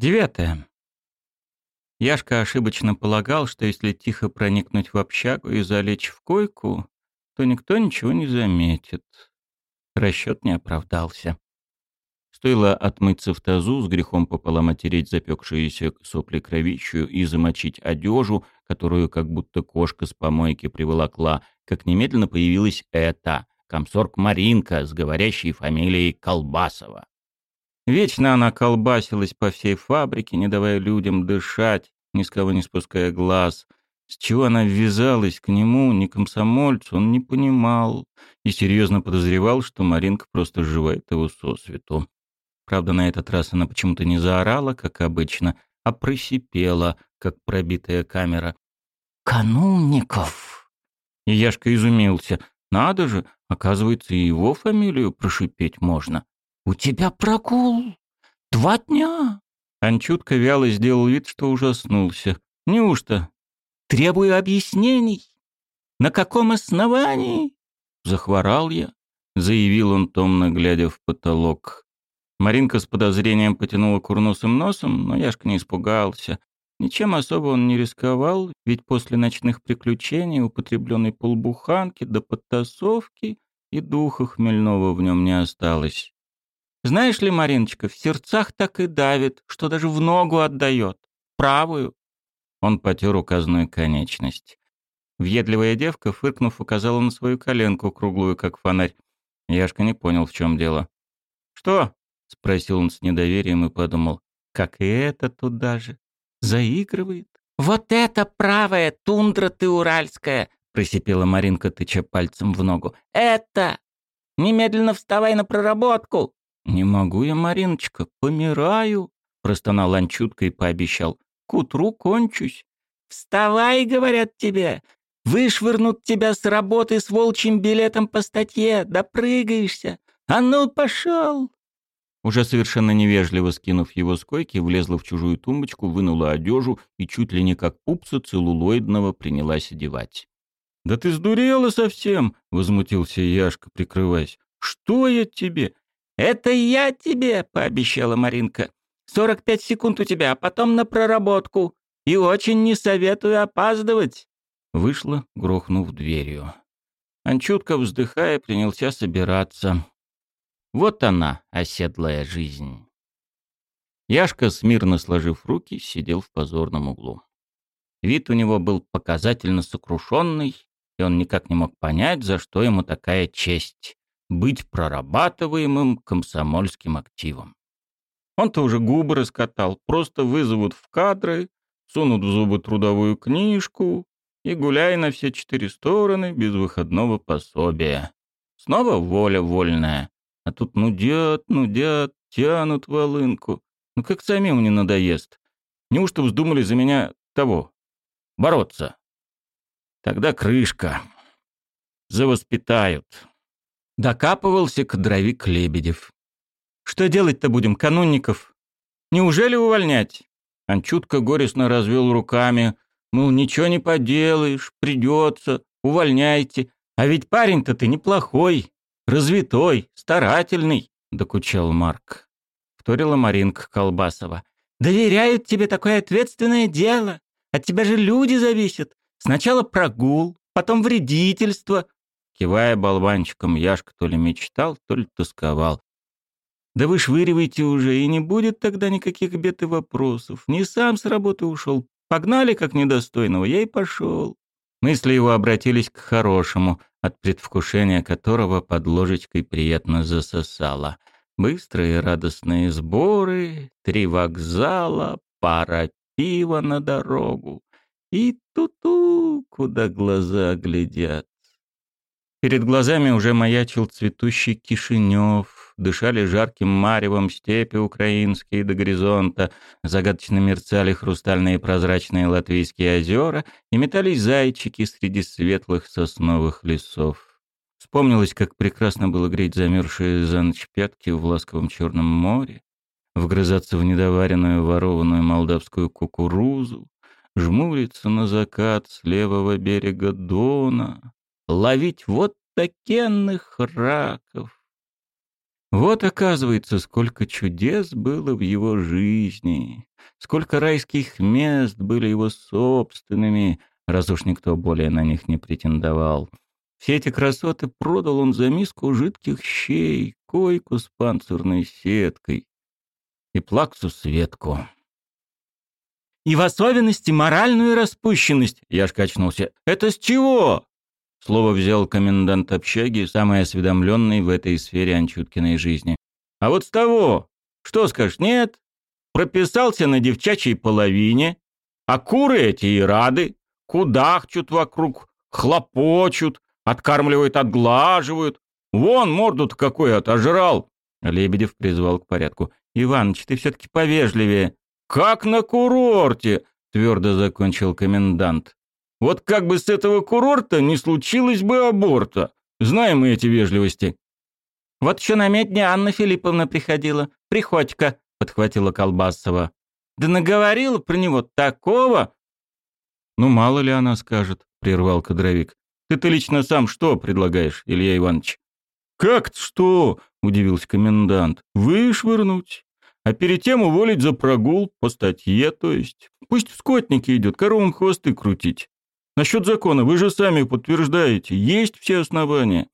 Девятое. Яшка ошибочно полагал, что если тихо проникнуть в общагу и залечь в койку, то никто ничего не заметит. Расчет не оправдался. Стоило отмыться в тазу, с грехом пополам отереть запекшиеся сопли кровищу и замочить одежу, которую как будто кошка с помойки приволокла, как немедленно появилась эта, комсорг Маринка с говорящей фамилией Колбасова. Вечно она колбасилась по всей фабрике, не давая людям дышать, ни с кого не спуская глаз. С чего она ввязалась к нему, не комсомольцу, он не понимал и серьезно подозревал, что Маринка просто сживает его сосвету. Правда, на этот раз она почему-то не заорала, как обычно, а просипела, как пробитая камера. «Канунников!» И Яшка изумился. «Надо же, оказывается, и его фамилию прошипеть можно. «У тебя прогул! Два дня!» Анчутка вяло сделал вид, что ужаснулся. «Неужто?» «Требую объяснений! На каком основании?» «Захворал я», — заявил он, томно глядя в потолок. Маринка с подозрением потянула курносым носом, но Яшка не испугался. Ничем особо он не рисковал, ведь после ночных приключений, употребленной полбуханки до подтасовки, и духа хмельного в нем не осталось. Знаешь ли, Мариночка, в сердцах так и давит, что даже в ногу отдает. Правую. Он потер указанную конечность. Въедливая девка, фыркнув, указала на свою коленку, круглую, как фонарь. Яшка не понял, в чем дело. «Что?» — спросил он с недоверием и подумал. «Как и это туда же. Заигрывает». «Вот это правая тундра ты уральская!» — просипела Маринка, тыча пальцем в ногу. «Это! Немедленно вставай на проработку!» «Не могу я, Мариночка, помираю», — простонал Анчутка и пообещал. «К утру кончусь». «Вставай, — говорят тебе, — вышвырнут тебя с работы с волчьим билетом по статье, допрыгаешься. А ну, пошел!» Уже совершенно невежливо скинув его с койки, влезла в чужую тумбочку, вынула одежу и чуть ли не как пупса целлулоидного принялась одевать. «Да ты сдурела совсем!» — возмутился Яшка, прикрываясь. «Что я тебе? «Это я тебе», — пообещала Маринка. «Сорок пять секунд у тебя, а потом на проработку. И очень не советую опаздывать». Вышла, грохнув дверью. Анчутка, вздыхая, принялся собираться. Вот она, оседлая жизнь. Яшка, смирно сложив руки, сидел в позорном углу. Вид у него был показательно сокрушенный, и он никак не мог понять, за что ему такая честь быть прорабатываемым комсомольским активом. Он-то уже губы раскатал, просто вызовут в кадры, сунут в зубы трудовую книжку и гуляй на все четыре стороны без выходного пособия. Снова воля вольная. А тут нудят, нудят, тянут волынку. Ну как самим не надоест? Неужто вздумали за меня того? Бороться? Тогда крышка. Завоспитают. Докапывался кадровик Лебедев. «Что делать-то будем, канунников? Неужели увольнять?» Анчутка горестно развел руками. Мол, ничего не поделаешь, придется, увольняйте. А ведь парень-то ты неплохой, развитой, старательный, — докучал Марк. Вторила Маринка Колбасова. «Доверяют тебе такое ответственное дело. От тебя же люди зависят. Сначала прогул, потом вредительство, Кивая болванчиком, Яшка то ли мечтал, то ли тосковал. «Да вы швыривайте уже, и не будет тогда никаких бед и вопросов. Не сам с работы ушел. Погнали как недостойного, я и пошел». Мысли его обратились к хорошему, от предвкушения которого под ложечкой приятно засосало. Быстрые радостные сборы, три вокзала, пара пива на дорогу. И ту-ту, куда глаза глядят. Перед глазами уже маячил цветущий Кишинев, дышали жарким маревом степи украинские до горизонта, загадочно мерцали хрустальные прозрачные латвийские озера и метались зайчики среди светлых сосновых лесов. Вспомнилось, как прекрасно было греть замерзшие за ночь пятки в ласковом Черном море, вгрызаться в недоваренную ворованную молдавскую кукурузу, жмуриться на закат с левого берега Дона, ловить вот такенных раков. Вот, оказывается, сколько чудес было в его жизни. сколько райских мест были его собственными, раз уж никто более на них не претендовал. Все эти красоты продал он за миску жидких щей, койку с панцирной сеткой и плаксу Светку. «И в особенности моральную распущенность», — я качнулся. «Это с чего?» Слово взял комендант общаги, самый осведомленный в этой сфере Анчуткиной жизни. «А вот с того! Что скажешь, нет? Прописался на девчачьей половине, а куры эти и рады, кудахчут вокруг, хлопочут, откармливают, отглаживают. Вон морду-то какой отожрал!» Лебедев призвал к порядку. «Иваныч, ты все-таки повежливее». «Как на курорте!» — твердо закончил комендант. Вот как бы с этого курорта не случилось бы аборта. Знаем мы эти вежливости. Вот еще на медне Анна Филипповна приходила. Приходька, подхватила Колбасова. Да наговорила про него такого. Ну, мало ли она скажет, прервал кадровик. Ты-то лично сам что предлагаешь, Илья Иванович? Как что? удивился комендант. Вышвырнуть. А перед тем уволить за прогул по статье, то есть. Пусть в скотнике идет, коровам хвосты крутить. Насчет закона вы же сами подтверждаете, есть все основания.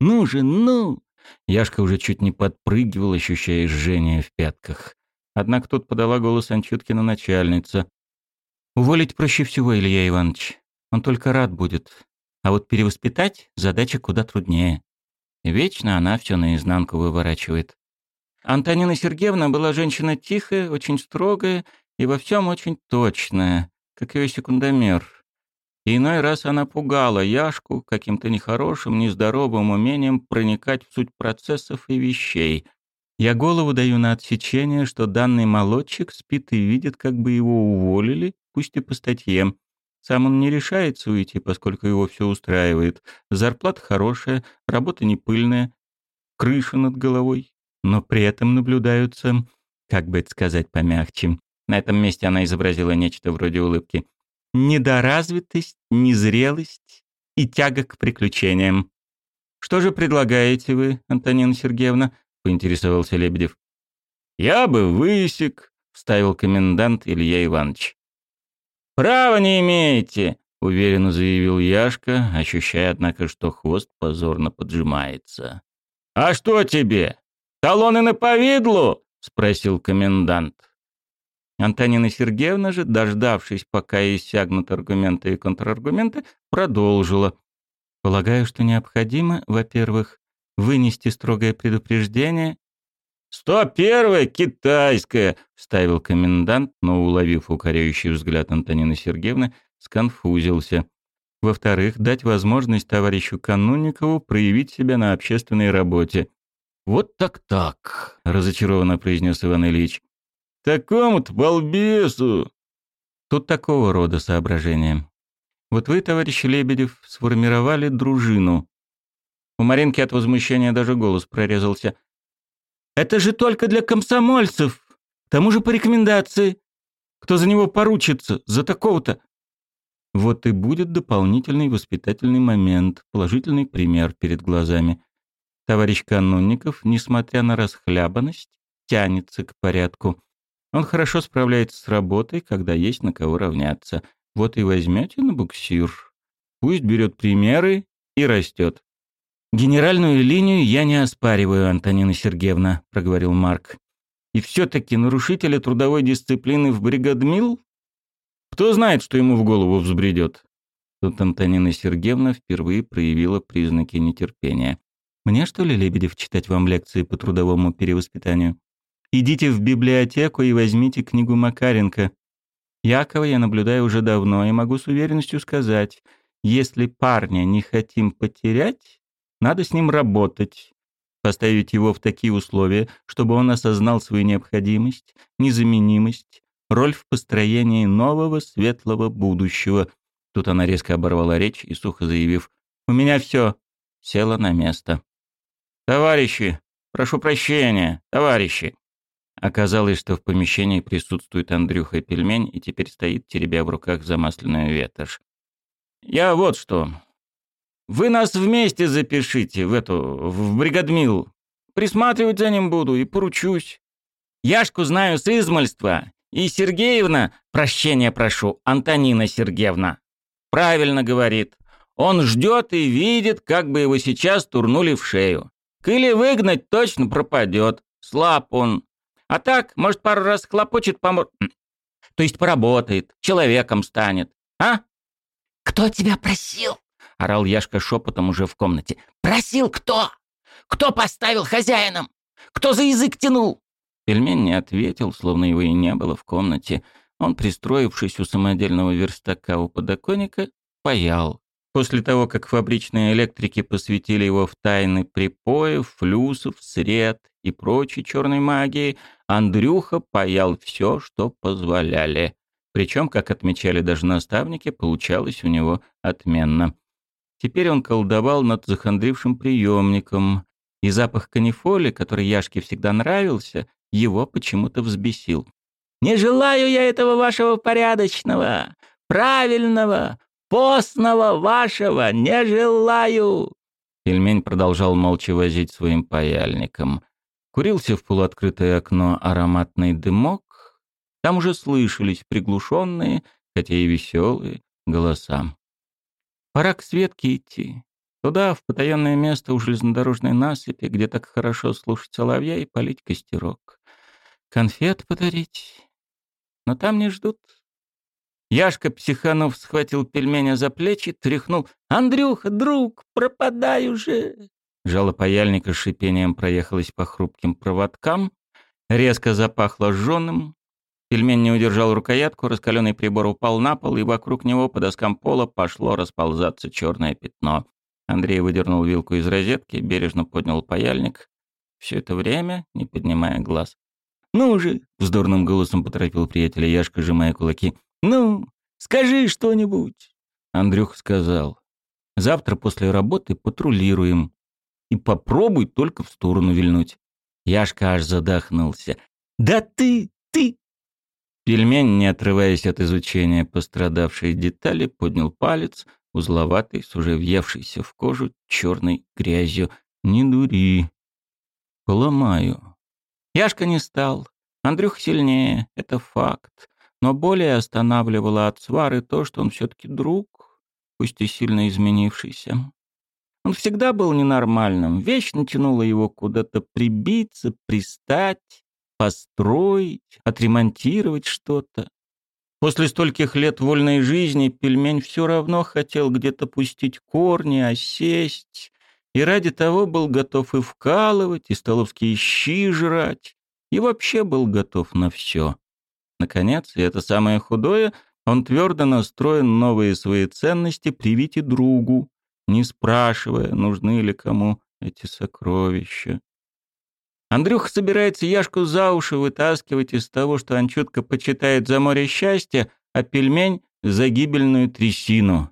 Ну же, ну! Яшка уже чуть не подпрыгивал, ощущая жжение в пятках. Однако тут подала голос Анчуткина начальница. «Уволить проще всего, Илья Иванович. Он только рад будет. А вот перевоспитать задача куда труднее. Вечно она все наизнанку выворачивает. Антонина Сергеевна была женщина тихая, очень строгая и во всем очень точная, как ее секундомер. Иной раз она пугала Яшку каким-то нехорошим, нездоровым умением проникать в суть процессов и вещей. Я голову даю на отсечение, что данный молодчик спит и видит, как бы его уволили, пусть и по статье. Сам он не решается уйти, поскольку его все устраивает. Зарплата хорошая, работа не пыльная, крыша над головой. Но при этом наблюдаются, как бы это сказать помягче. На этом месте она изобразила нечто вроде улыбки недоразвитость, незрелость и тяга к приключениям. «Что же предлагаете вы, Антонина Сергеевна?» — поинтересовался Лебедев. «Я бы высек», — вставил комендант Илья Иванович. «Права не имеете», — уверенно заявил Яшка, ощущая, однако, что хвост позорно поджимается. «А что тебе? Талоны на повидлу?» — спросил комендант. Антонина Сергеевна же, дождавшись, пока иссягнут аргументы и контраргументы, продолжила. «Полагаю, что необходимо, во-первых, вынести строгое предупреждение». «Сто первое китайское!» — вставил комендант, но, уловив укоряющий взгляд Антонины Сергеевны, сконфузился. Во-вторых, дать возможность товарищу Канунникову проявить себя на общественной работе. «Вот так-так», — разочарованно произнес Иван Ильич. Такому-то балбесу!» Тут такого рода соображения. Вот вы, товарищ Лебедев, сформировали дружину. У Маринки от возмущения даже голос прорезался. «Это же только для комсомольцев! К тому же по рекомендации! Кто за него поручится? За такого-то!» Вот и будет дополнительный воспитательный момент, положительный пример перед глазами. Товарищ Канунников, несмотря на расхлябанность, тянется к порядку. Он хорошо справляется с работой, когда есть на кого равняться. Вот и возьмете на буксир. Пусть берет примеры и растет. «Генеральную линию я не оспариваю, Антонина Сергеевна», — проговорил Марк. «И все-таки нарушителя трудовой дисциплины в бригадмил? Кто знает, что ему в голову взбредет?» Тут Антонина Сергеевна впервые проявила признаки нетерпения. «Мне, что ли, Лебедев, читать вам лекции по трудовому перевоспитанию?» Идите в библиотеку и возьмите книгу Макаренко. Якова я наблюдаю уже давно и могу с уверенностью сказать, если парня не хотим потерять, надо с ним работать, поставить его в такие условия, чтобы он осознал свою необходимость, незаменимость, роль в построении нового светлого будущего. Тут она резко оборвала речь и, сухо заявив «У меня все», села на место. «Товарищи, прошу прощения, товарищи!» Оказалось, что в помещении присутствует Андрюха Пельмень и теперь стоит, теребя в руках замасленную ветошь. «Я вот что. Вы нас вместе запишите в эту, в бригадмил. Присматривать за ним буду и поручусь. Яшку знаю с измальства, И Сергеевна, прощения прошу, Антонина Сергеевна, правильно говорит. Он ждет и видит, как бы его сейчас турнули в шею. Или выгнать точно пропадет. Слаб он. А так, может, пару раз хлопочет, помор... То есть поработает, человеком станет. А? «Кто тебя просил?» — орал Яшка шепотом уже в комнате. «Просил кто? Кто поставил хозяином? Кто за язык тянул?» Пельмень не ответил, словно его и не было в комнате. Он, пристроившись у самодельного верстака у подоконника, паял. После того, как фабричные электрики посвятили его в тайны припоев, флюсов, сред и прочей черной магии, Андрюха паял все, что позволяли. Причем, как отмечали даже наставники, получалось у него отменно. Теперь он колдовал над захандрившим приемником, и запах канифоли, который Яшке всегда нравился, его почему-то взбесил. «Не желаю я этого вашего порядочного, правильного, постного вашего не желаю!» Пельмень продолжал молча возить своим паяльником. Курился в полуоткрытое окно ароматный дымок. Там уже слышались приглушенные, хотя и веселые, голоса. Пора к Светке идти. Туда, в потаенное место у железнодорожной насыпи, где так хорошо слушать соловья и полить костерок. Конфет подарить. Но там не ждут. Яшка Психанов схватил пельменя за плечи, тряхнул. «Андрюха, друг, пропадай уже!» Жало паяльника с шипением проехалось по хрупким проводкам. Резко запахло жженым. Пельмень не удержал рукоятку, раскаленный прибор упал на пол, и вокруг него по доскам пола пошло расползаться черное пятно. Андрей выдернул вилку из розетки, бережно поднял паяльник. Все это время, не поднимая глаз. «Ну же!» — вздорным голосом поторопил приятеля Яшка, сжимая кулаки. «Ну, скажи что-нибудь!» Андрюх сказал. «Завтра после работы патрулируем. И попробуй только в сторону вильнуть». Яшка аж задохнулся. «Да ты, ты!» Пельмень, не отрываясь от изучения пострадавшей детали, поднял палец, узловатый, с уже въевшейся в кожу черной грязью. «Не дури. Поломаю». Яшка не стал. Андрюх сильнее, это факт но более останавливало от свары то, что он все-таки друг, пусть и сильно изменившийся. Он всегда был ненормальным, вечно тянуло его куда-то прибиться, пристать, построить, отремонтировать что-то. После стольких лет вольной жизни пельмень все равно хотел где-то пустить корни, осесть, и ради того был готов и вкалывать, и столовские щи жрать, и вообще был готов на все. Наконец, и это самое худое, он твердо настроен новые свои ценности привить и другу, не спрашивая, нужны ли кому эти сокровища. Андрюха собирается Яшку за уши вытаскивать из того, что он чутко почитает за море счастья, а пельмень — за гибельную трясину.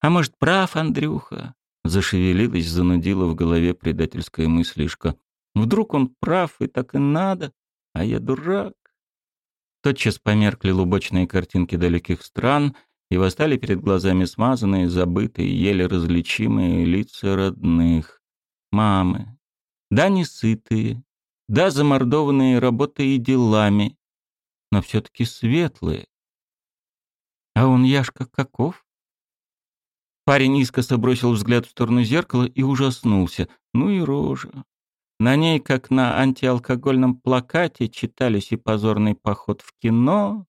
А может, прав Андрюха? Зашевелилась, занудила в голове предательская мыслишка. Вдруг он прав, и так и надо, а я дурак. Тотчас померкли лубочные картинки далеких стран, и восстали перед глазами смазанные, забытые, еле различимые лица родных. Мамы. Да, не сытые, да, замордованные работой и делами, но все-таки светлые. А он, Яшка, каков? Парень искоса бросил взгляд в сторону зеркала и ужаснулся. Ну и рожа. На ней, как на антиалкогольном плакате, читались и позорный поход в кино,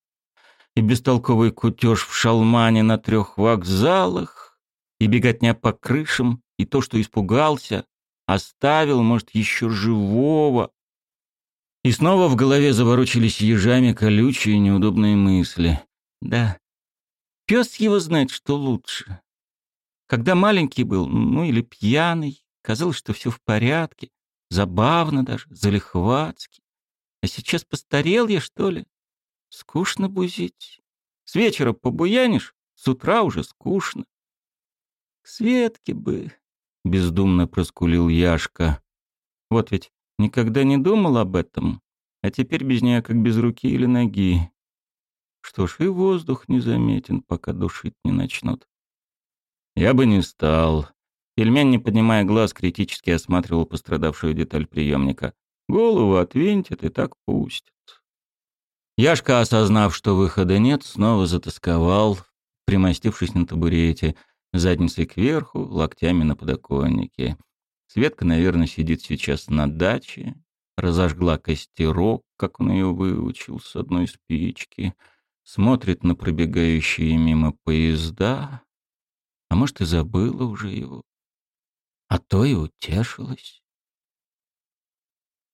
и бестолковый кутеж в шалмане на трех вокзалах, и беготня по крышам, и то, что испугался, оставил, может, еще живого. И снова в голове заворочились ежами колючие неудобные мысли. Да, пес его знает, что лучше. Когда маленький был, ну или пьяный, казалось, что все в порядке, Забавно даже, залихватски. А сейчас постарел я, что ли? Скучно бузить. С вечера побуянишь, с утра уже скучно. К Светке бы, — бездумно проскулил Яшка. Вот ведь никогда не думал об этом, а теперь без нее как без руки или ноги. Что ж, и воздух незаметен, пока душить не начнут. Я бы не стал, Пельмень, не поднимая глаз, критически осматривал пострадавшую деталь приемника. Голову отвинтят и так пустят. Яшка, осознав, что выхода нет, снова затасковал, примостившись на табурете, задницей кверху, локтями на подоконнике. Светка, наверное, сидит сейчас на даче, разожгла костерок, как он ее выучил, с одной спички, смотрит на пробегающие мимо поезда, а может и забыла уже его, а то и утешилась.